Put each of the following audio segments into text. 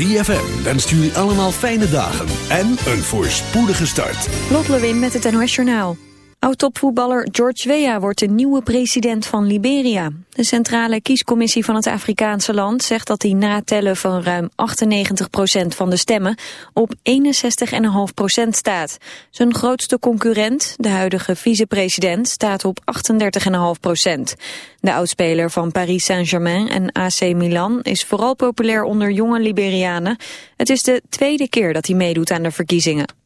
ZFM wenst jullie allemaal fijne dagen en een voorspoedige start. Lot Lewin met het NOS Journaal. Oud-topvoetballer George Weah wordt de nieuwe president van Liberia. De centrale kiescommissie van het Afrikaanse land zegt dat hij na tellen van ruim 98% van de stemmen op 61,5% staat. Zijn grootste concurrent, de huidige vicepresident, staat op 38,5% De oudspeler van Paris Saint-Germain en AC Milan is vooral populair onder jonge Liberianen. Het is de tweede keer dat hij meedoet aan de verkiezingen.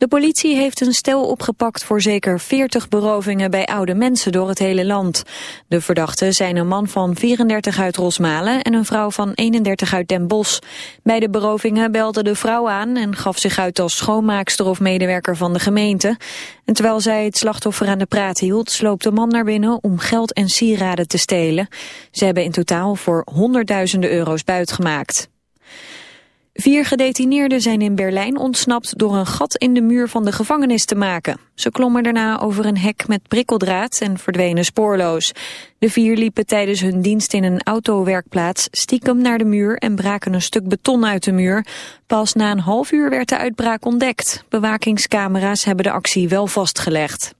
De politie heeft een stel opgepakt voor zeker 40 berovingen bij oude mensen door het hele land. De verdachten zijn een man van 34 uit Rosmalen en een vrouw van 31 uit Den Bosch. Bij de berovingen belde de vrouw aan en gaf zich uit als schoonmaakster of medewerker van de gemeente. En terwijl zij het slachtoffer aan de praat hield, sloop de man naar binnen om geld en sieraden te stelen. Ze hebben in totaal voor honderdduizenden euro's buitgemaakt. Vier gedetineerden zijn in Berlijn ontsnapt door een gat in de muur van de gevangenis te maken. Ze klommen daarna over een hek met prikkeldraad en verdwenen spoorloos. De vier liepen tijdens hun dienst in een autowerkplaats stiekem naar de muur en braken een stuk beton uit de muur. Pas na een half uur werd de uitbraak ontdekt. Bewakingscamera's hebben de actie wel vastgelegd.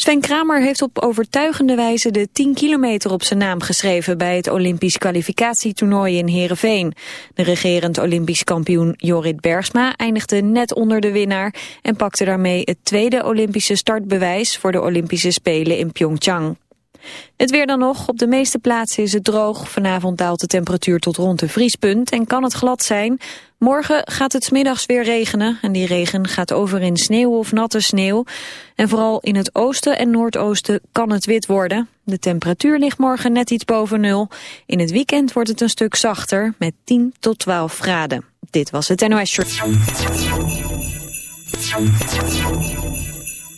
Sven Kramer heeft op overtuigende wijze de 10 kilometer op zijn naam geschreven bij het Olympisch kwalificatietoernooi in Heerenveen. De regerend Olympisch kampioen Jorrit Bergsma eindigde net onder de winnaar en pakte daarmee het tweede Olympische startbewijs voor de Olympische Spelen in Pyeongchang. Het weer dan nog. Op de meeste plaatsen is het droog. Vanavond daalt de temperatuur tot rond de vriespunt en kan het glad zijn. Morgen gaat het middags weer regenen en die regen gaat over in sneeuw of natte sneeuw. En vooral in het oosten en noordoosten kan het wit worden. De temperatuur ligt morgen net iets boven nul. In het weekend wordt het een stuk zachter met 10 tot 12 graden. Dit was het NOS Short.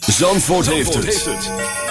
Zandvoort, heeft, het.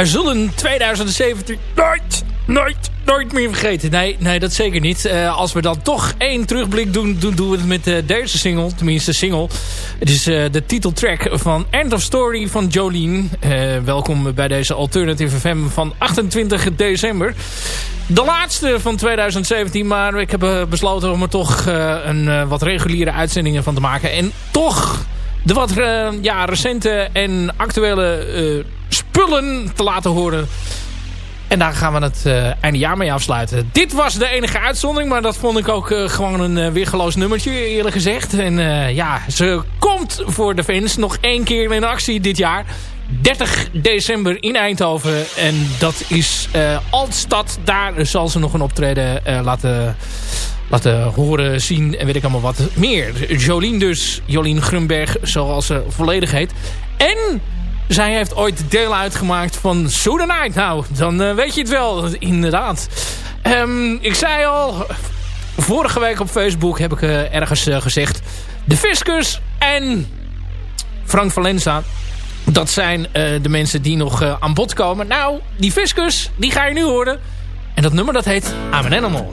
Wij zullen 2017 nooit, nooit, nooit meer vergeten. Nee, nee dat zeker niet. Uh, als we dan toch één terugblik doen, doen, doen we het met uh, deze single. Tenminste, single. Het is uh, de titeltrack van End of Story van Jolene. welkom bij deze Alternative FM van 28 december. De laatste van 2017, maar ik heb besloten om er toch een wat reguliere uitzendingen van te maken. En toch de wat ja, recente en actuele spullen te laten horen. En daar gaan we het uh, einde jaar mee afsluiten. Dit was de enige uitzondering, maar dat vond ik ook gewoon een uh, weergeloos nummertje eerlijk gezegd. En ja, ze komt voor de fans nog één keer in actie dit jaar. 30 december in Eindhoven. En dat is Altstad. Daar zal ze nog een optreden laten, laten horen, zien en weet ik allemaal wat meer. Jolien dus, Jolien Grunberg, zoals ze volledig heet. En zij heeft ooit deel uitgemaakt van Night. Nou, dan uh, weet je het wel, inderdaad. Um, ik zei al, vorige week op Facebook heb ik uh, ergens uh, gezegd... De Fiscus en Frank Valenza... Dat zijn de mensen die nog aan bod komen. Nou, die Fiscus, die ga je nu horen. En dat nummer dat heet I'm an Animal.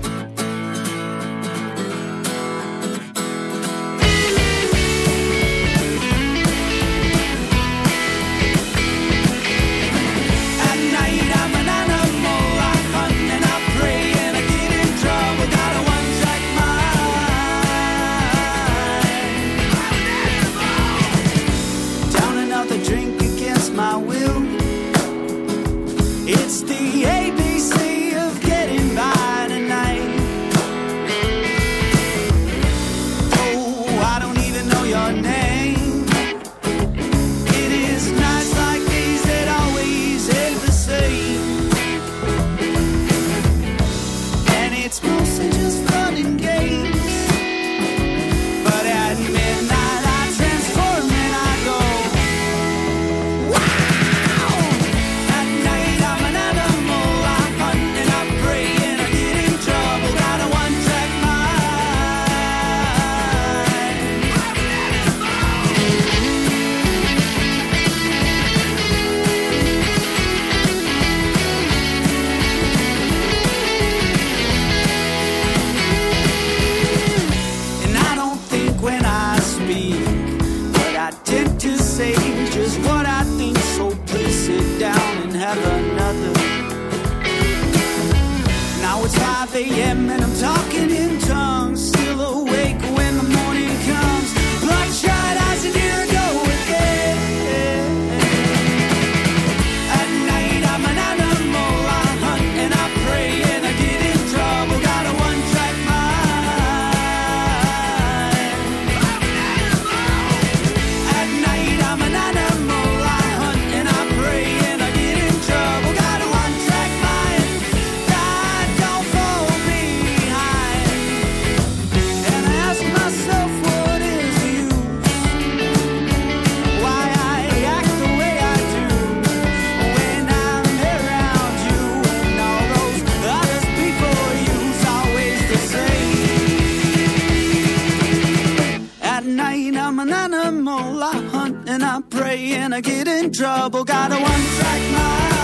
I pray and I get in trouble. Got a one track mind.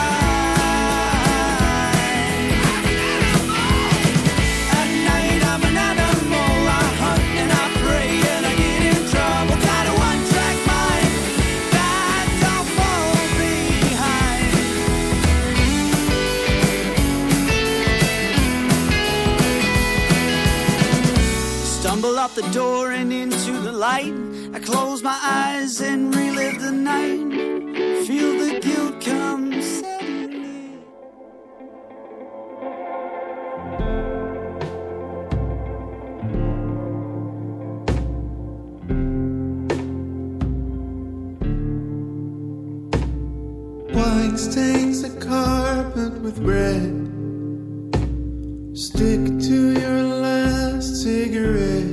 close my eyes and relive the night. Feel the guilt come suddenly. Wine stains the carpet with red. Stick to your last cigarette.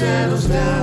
céus da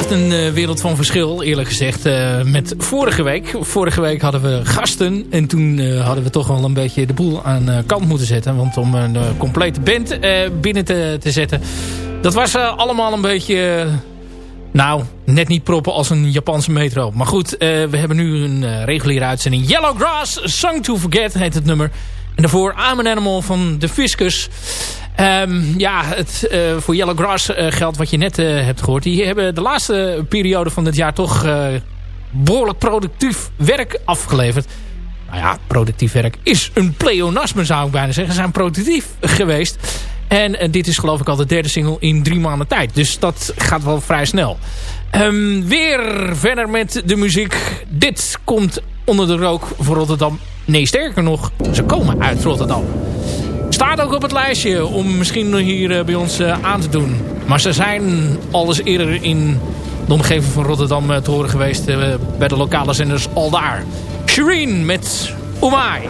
blijft een uh, wereld van verschil, eerlijk gezegd, uh, met vorige week. Vorige week hadden we gasten en toen uh, hadden we toch wel een beetje de boel aan kant moeten zetten. Want om een complete band binnen te, te zetten, dat was allemaal een beetje... Nou, net niet proppen als een Japanse metro. Maar goed, we hebben nu een reguliere uitzending. Yellow Grass, Song to Forget heet het nummer. En daarvoor I'm an Animal van de Fiscus. Um, ja, het, uh, voor Yellow Grass uh, geldt wat je net uh, hebt gehoord. Die hebben de laatste periode van dit jaar toch behoorlijk productief werk afgeleverd. Nou ja, productief werk is een pleonasme zou ik bijna zeggen. Ze zijn productief geweest. En dit is geloof ik al de derde single in drie maanden tijd. Dus dat gaat wel vrij snel. Um, weer verder met de muziek. Dit komt onder de rook voor Rotterdam. Nee, sterker nog, ze komen uit Rotterdam. Staat ook op het lijstje om misschien hier eh, bij ons eh, aan te doen. Maar ze zijn alles eerder in de omgeving van Rotterdam eh, te horen geweest. Bij de lokale zenders al daar. Shireen met Umai.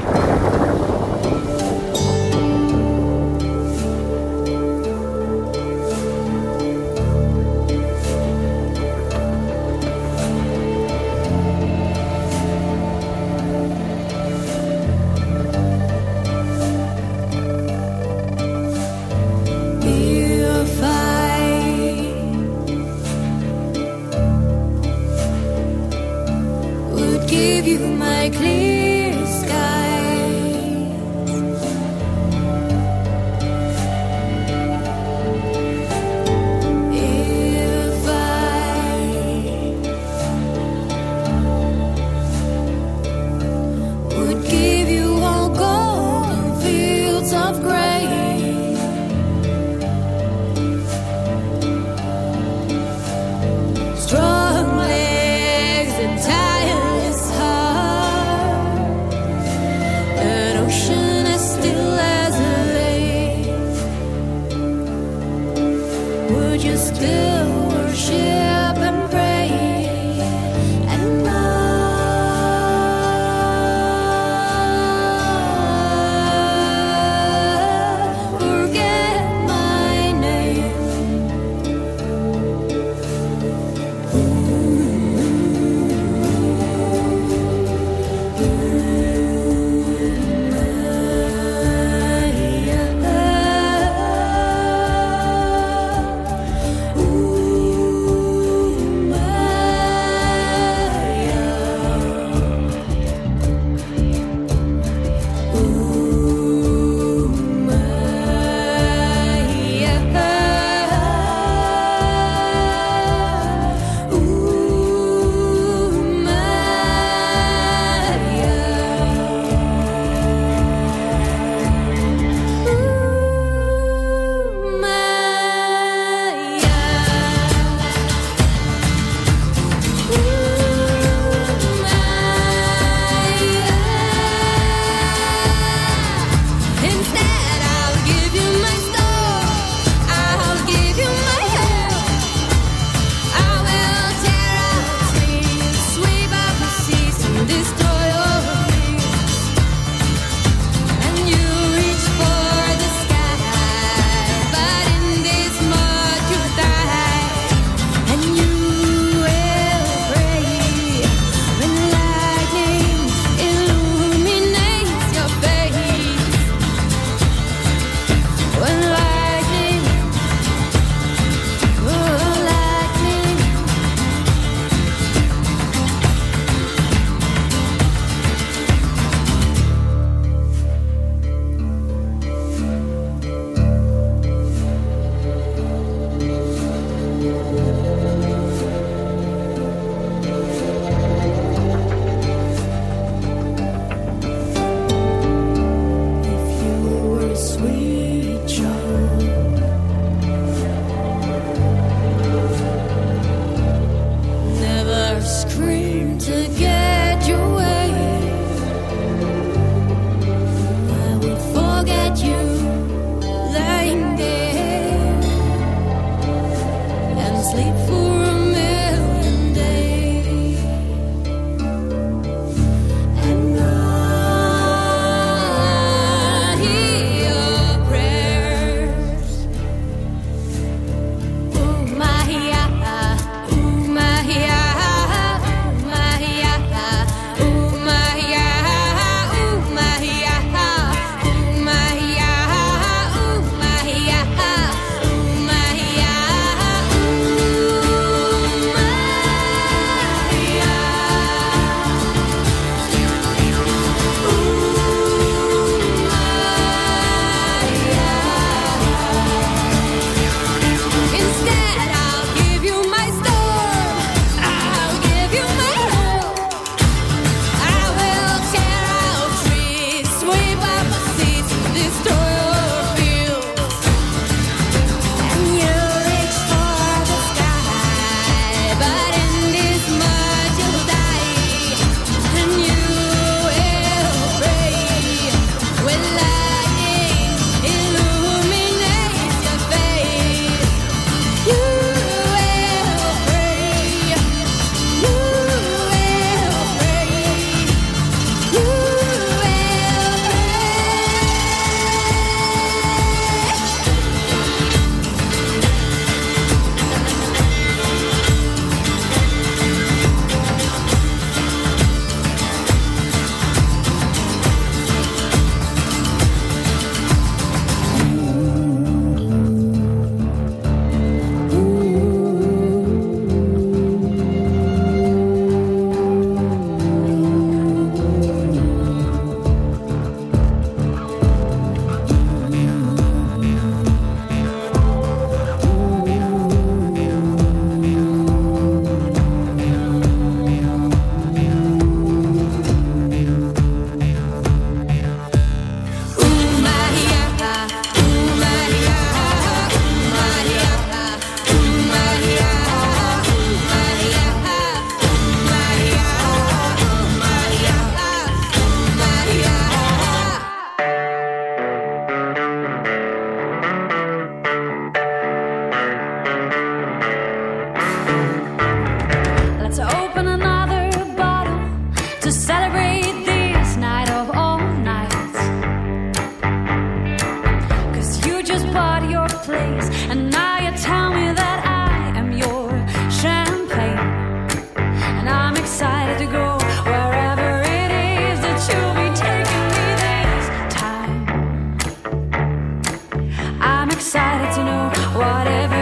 En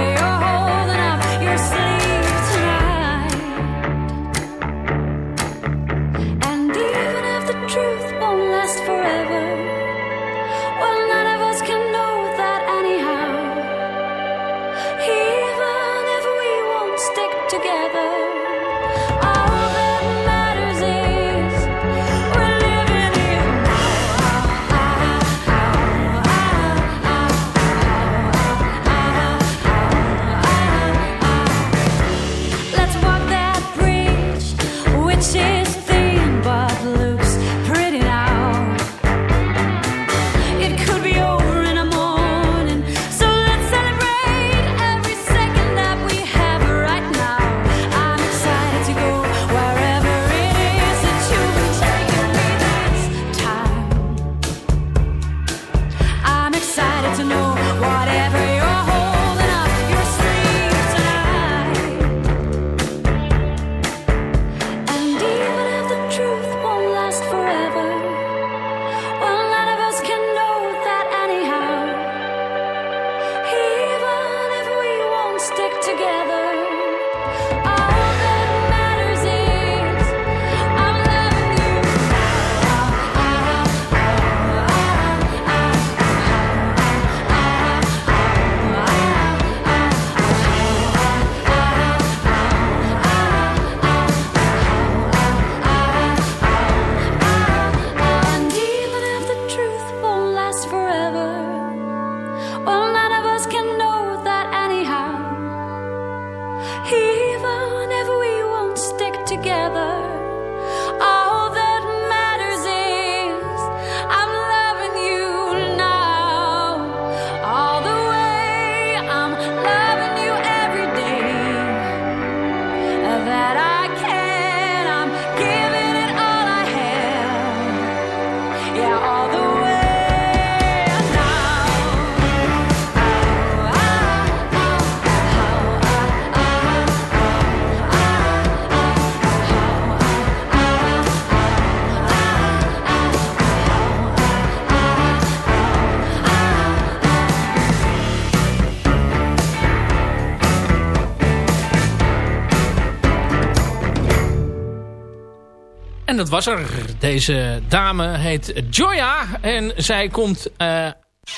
dat was er. Deze dame heet Joya. En zij komt uh,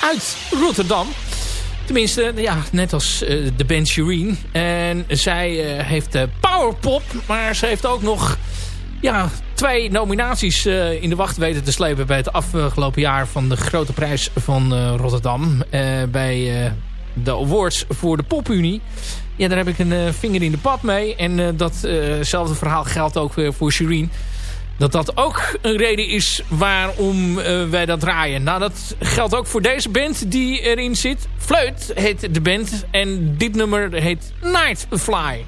uit Rotterdam. Tenminste, ja, net als uh, de band Shireen. En zij uh, heeft powerpop. Maar ze heeft ook nog ja, twee nominaties in de wacht weten te slepen... bij het afgelopen jaar van de grote prijs van Rotterdam. bij de awards voor de Popunie. Ja, daar heb ik een vinger in de pad mee. En datzelfde verhaal geldt ook weer voor Shireen dat dat ook een reden is waarom uh, wij dat draaien. Nou, dat geldt ook voor deze band die erin zit. Fleut heet de band en dit nummer heet Nightfly.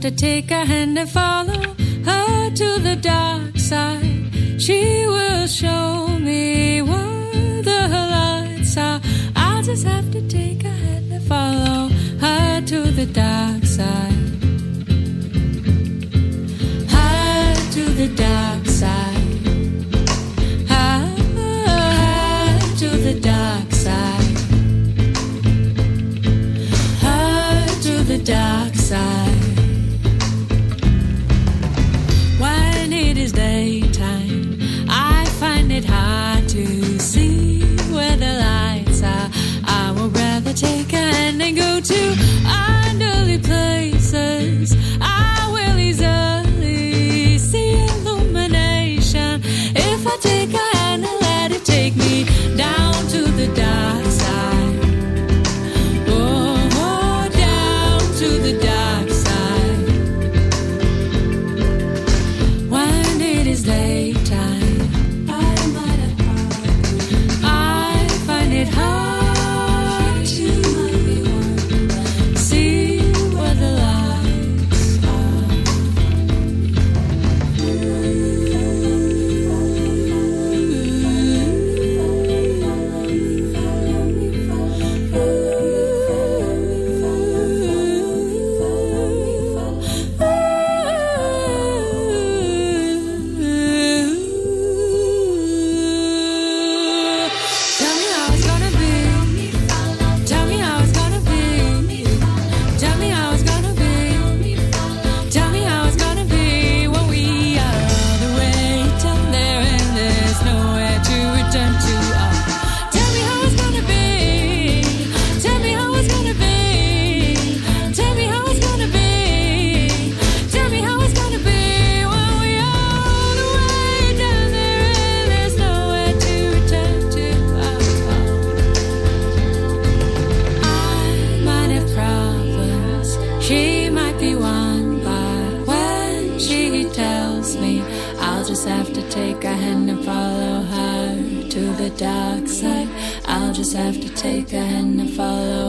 To take her hand and follow her to the dark side. She will show me where the lights are. I'll just have to take her hand and follow her to the dark side.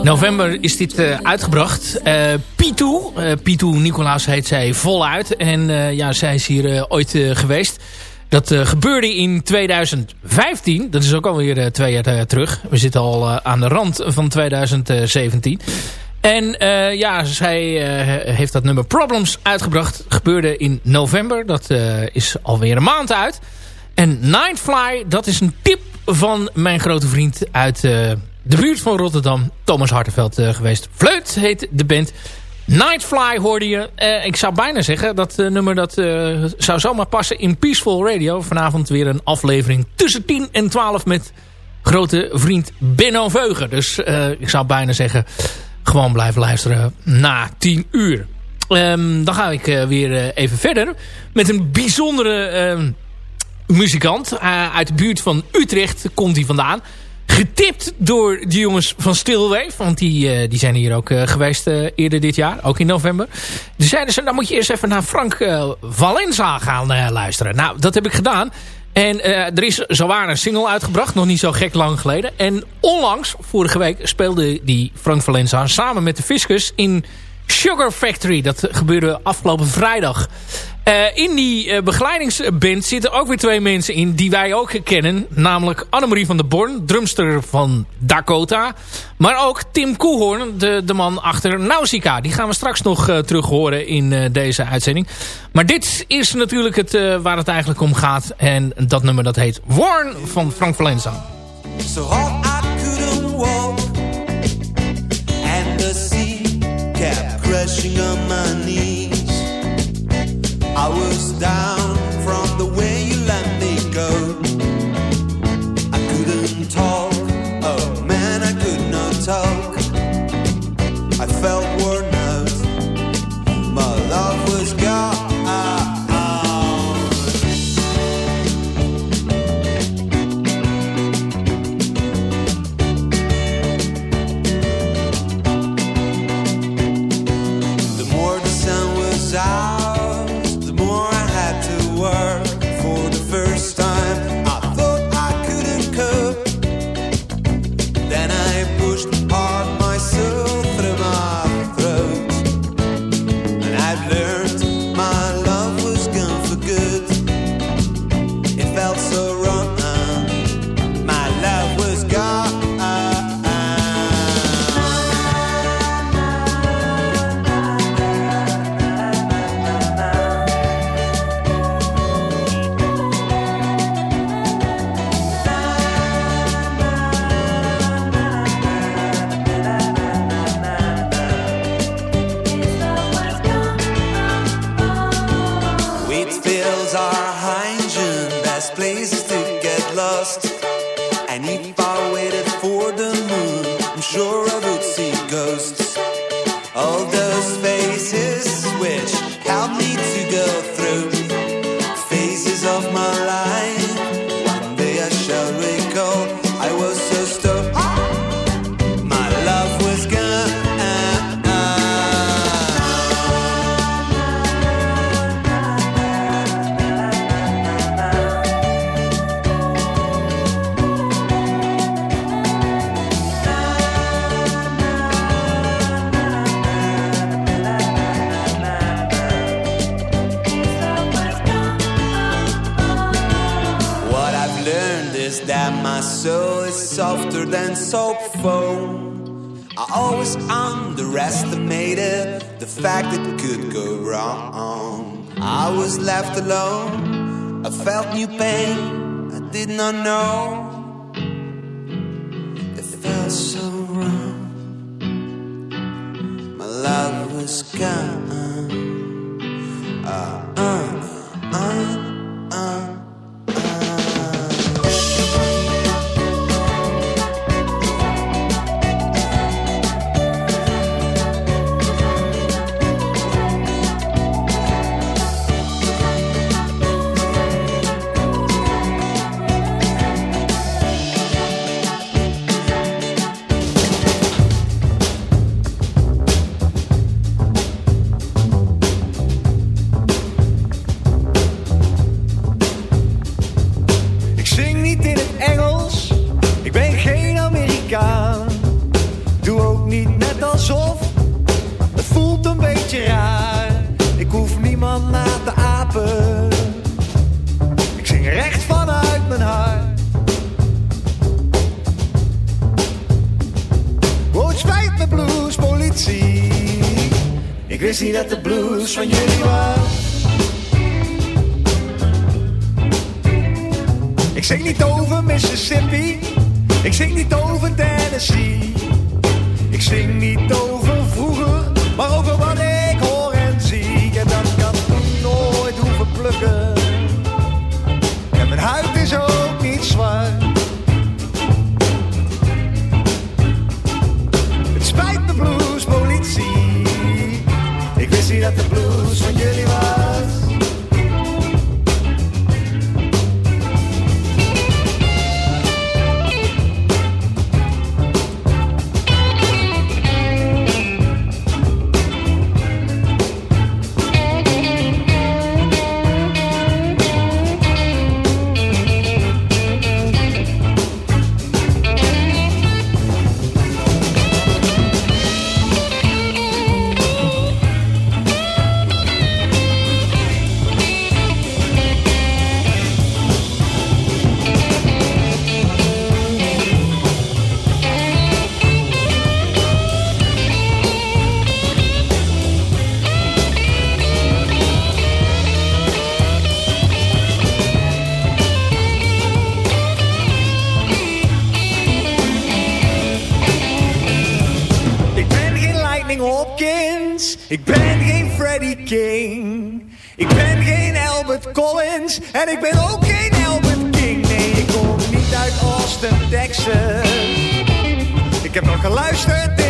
November is dit eh, uitgebracht. Eh Pitu, eh, Pitu Nicolaas heet zij voluit. En ja, zij is hier ooit geweest. Dat gebeurde in 2015. Dat is ook alweer twee jaar terug. We zitten al aan de rand van 2017. En ja, zij heeft dat nummer Problems uitgebracht. Gebeurde in november. Dat is alweer een maand uit. En Nightfly, dat is een tip van mijn grote vriend uit de buurt van Rotterdam. Thomas Hartenveld eh, geweest. Fleut heet de band. Nightfly hoorde je. Eh, ik zou bijna zeggen, dat eh, nummer dat, zou zomaar passen in Peaceful Radio. Vanavond weer een aflevering tussen 10 en 12 met grote vriend Benno Veugen. Dus ik zou bijna zeggen, gewoon blijven luisteren na 10 uur. Ehm, dan ga ik weer even verder met een bijzondere ehm, muzikant. Uit de buurt van Utrecht komt hij vandaan. Getipt door de jongens van Stillwave. Want die, eh, die zijn hier ook eh, geweest eh, eerder dit jaar. Ook in november. Dus zeiden ze, dan moet je eerst even naar Frank Valenza gaan luisteren. Nou, dat heb ik gedaan. En er is zowaar een single uitgebracht. Nog niet zo gek lang geleden. En onlangs, vorige week, speelde die Frank Valenza samen met de Fiscus in Sugar Factory. Dat gebeurde afgelopen vrijdag. Eh, in die eh, begeleidingsband zitten ook weer twee mensen in die wij ook kennen. Namelijk Annemarie van der Born, drumster van Dakota. Maar ook Tim Koehoorn, de, de man achter Nausicaa. Die gaan we straks nog eh, terug horen in deze uitzending. Maar dit is natuurlijk het, waar het eigenlijk om gaat. En dat nummer dat heet Warn van Frank Valenza. So I couldn't walk, and the sea kept crashing on down all the that could go wrong. I was left alone. I felt new pain. I did not know. Ik zie dat de blues van jullie was. Ik zing niet over Mississippi, ik zing niet over Tennessee. Girl, En ik ben ook geen Albert King. Nee, ik kom niet uit Austin, Texas. Ik heb nog geluisterd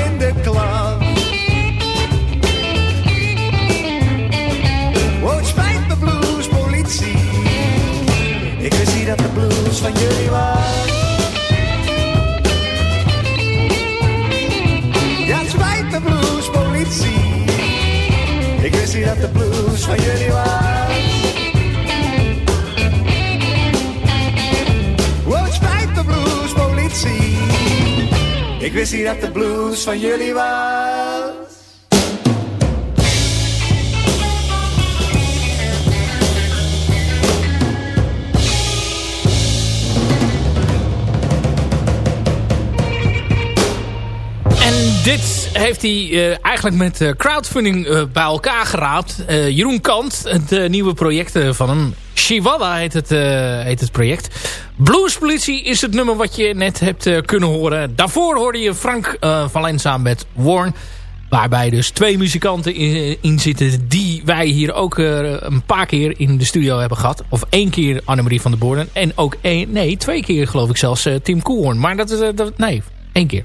Ik wist niet dat de blues van jullie was. dit heeft hij eh, eigenlijk met eh, crowdfunding eh, bij elkaar geraapt. Jeroen Kant, het nieuwe project van hem. Chihuahua heet het, heet het project. Bluespolitie is het nummer wat je net hebt eh, kunnen horen. Daarvoor hoorde je Frank eh, uh, Valenza met Warn. Waarbij dus twee muzikanten in, zitten die wij hier ook eh, een paar keer in de studio hebben gehad. Of één keer Annemarie van der Borden. En ook één, nee, twee keer geloof ik zelfs Tim Koorn. Maar dat is, dat, nee, één keer.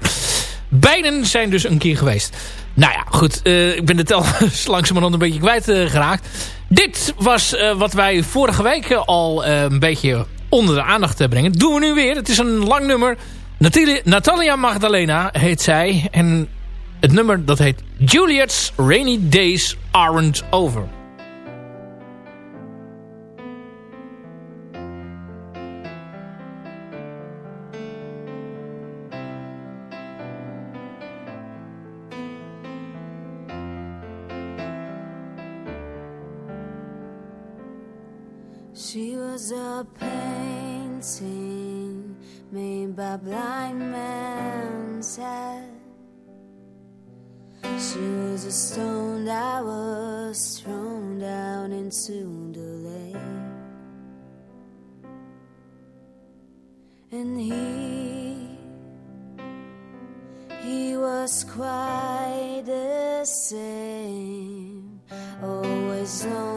Beiden zijn dus een keer geweest. Nou ja, goed. Ik ben de tel langzamerhand een beetje kwijtgeraakt. Geraakt. Dit was wat wij vorige week al een beetje onder de aandacht eh, brengen. Doen we nu weer. Het is een lang nummer. Natalia, Natalia Magdalena heet zij. En het nummer dat heet Juliet's Rainy Days Aren't Over. She was a made by blind man's hand. She was a stone that was thrown down into the lake. And he, he was quite the same. Always lonely,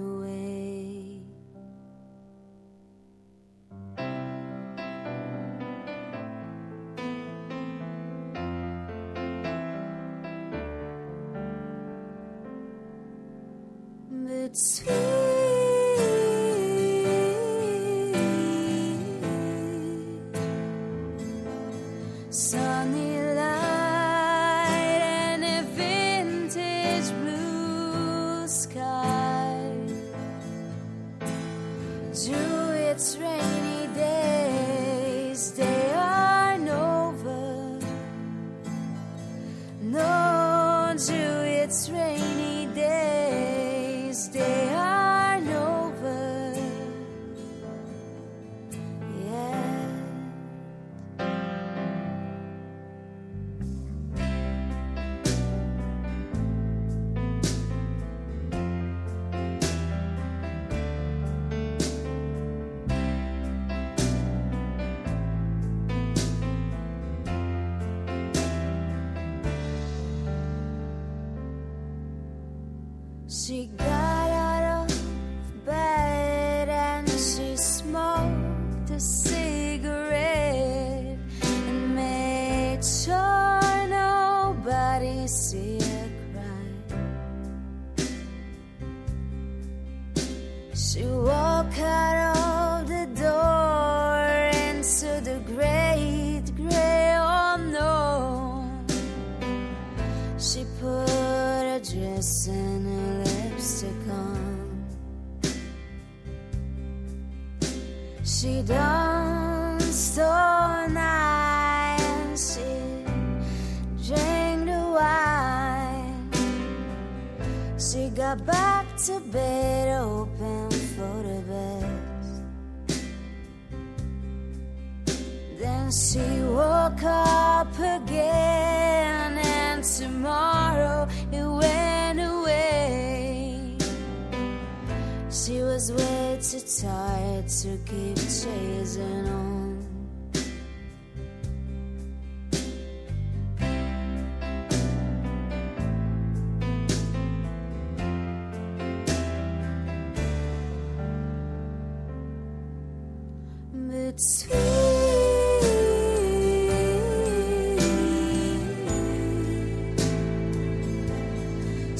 sweet. She got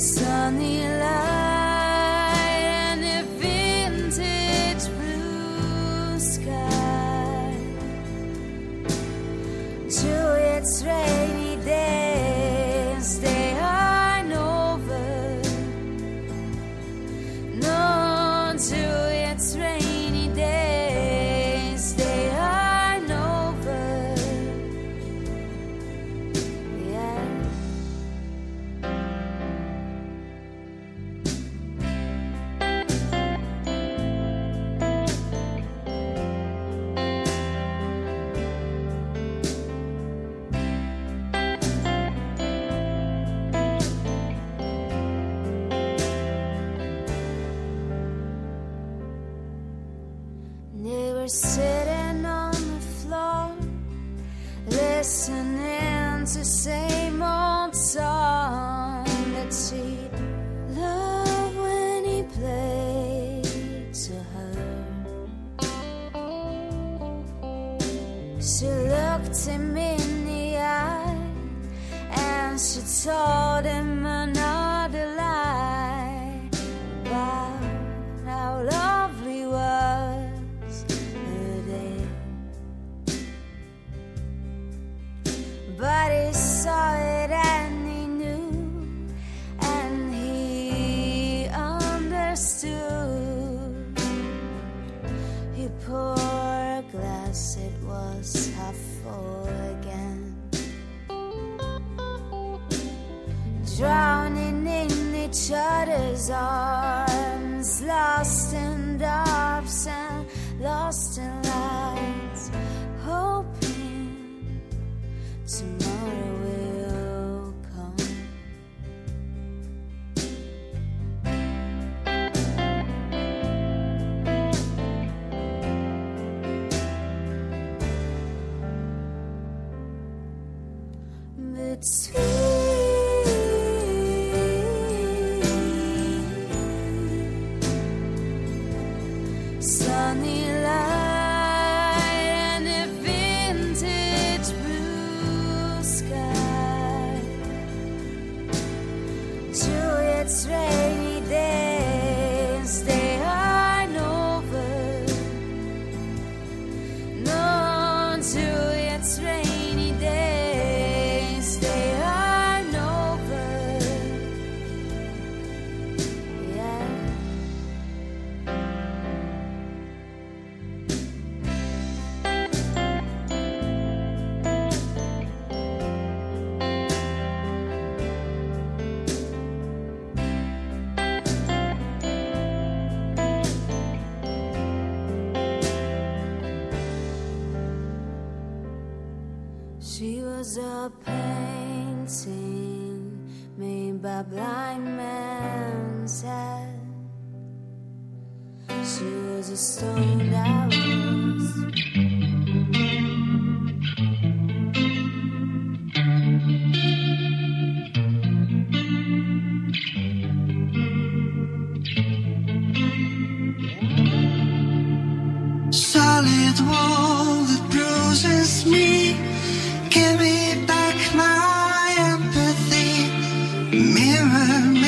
sunny light lost in lights, Mirror,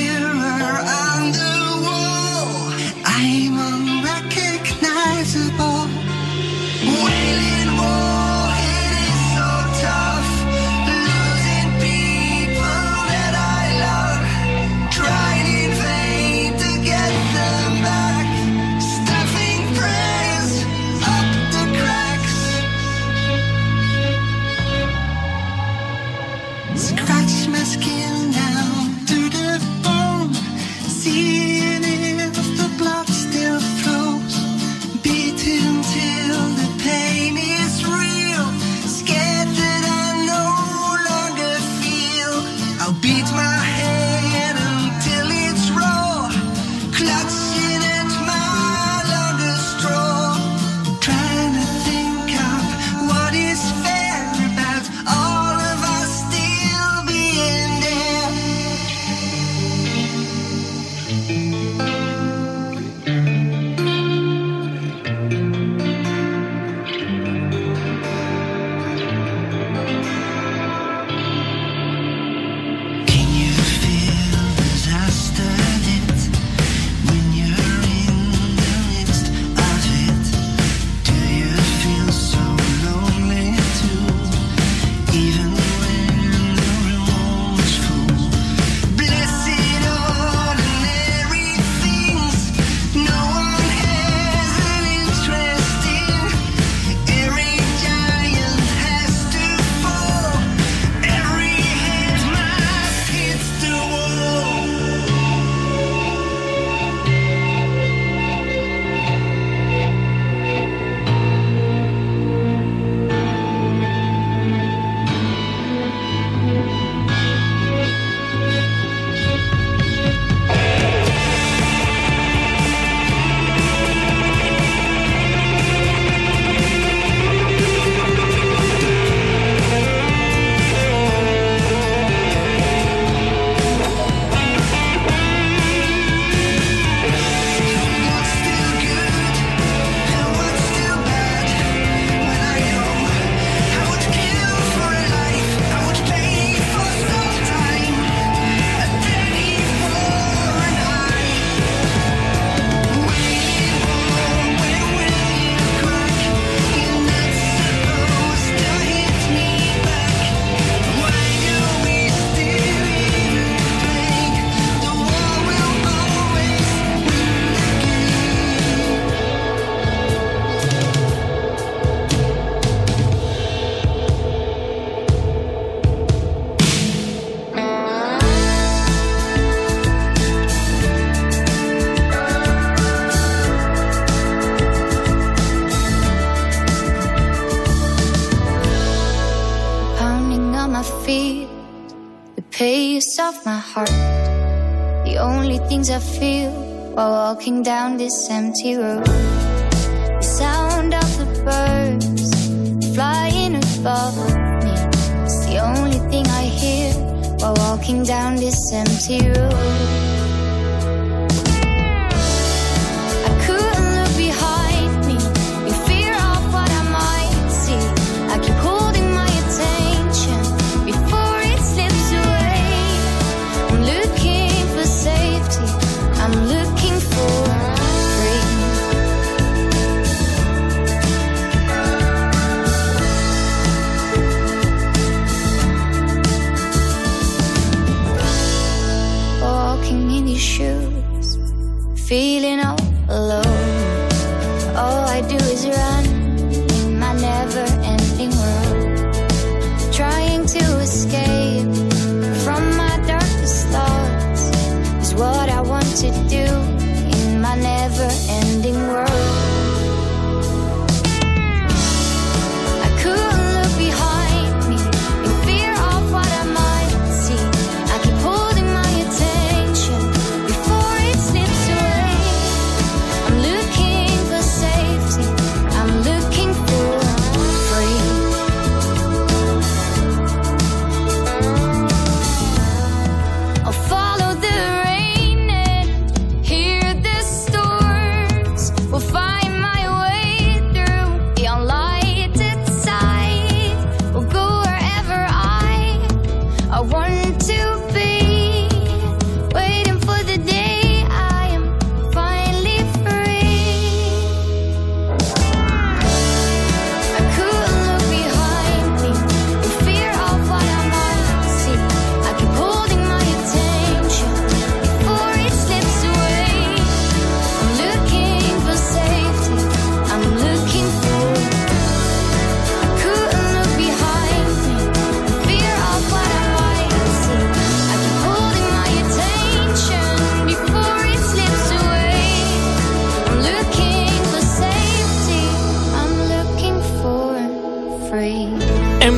walking down this empty road.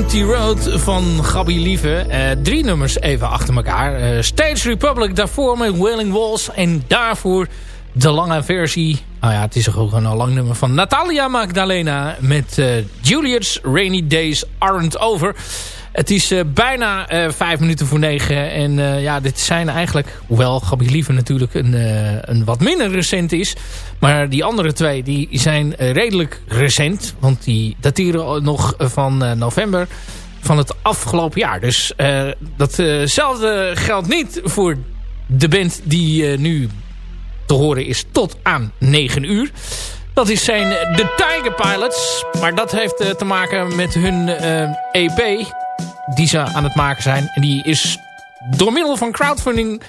Empty Road van Gabby Lieve. Eh, drie nummers even achter elkaar. Eh, Stage Republic daarvoor met Wailing Walls. En daarvoor de lange versie. Nou ja, het is ook een lang nummer van Natalia Magdalena. Met eh, Juliet's Rainy Days Aren't Over. Het is eh, bijna eh, vijf minuten voor negen. En eh, ja, dit zijn eigenlijk... Hoewel Gabby Lieve natuurlijk een, een wat minder recent is. Maar die andere twee die zijn redelijk recent. Want die dateren nog van november van het afgelopen jaar. Dus datzelfde geldt niet voor de band die nu te horen is tot aan 9 uur. Dat is zijn de Tiger Pilots. Maar dat heeft te maken met hun eh, EP die ze aan het maken zijn. En die is door middel van crowdfunding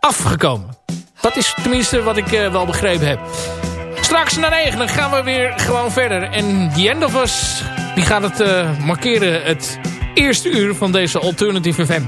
afgekomen. Dat is tenminste wat ik eh, wel begrepen heb. Straks na 9 dan gaan we weer gewoon verder. En The End of Us die gaat het eh, markeren het eerste uur van deze Alternative FM.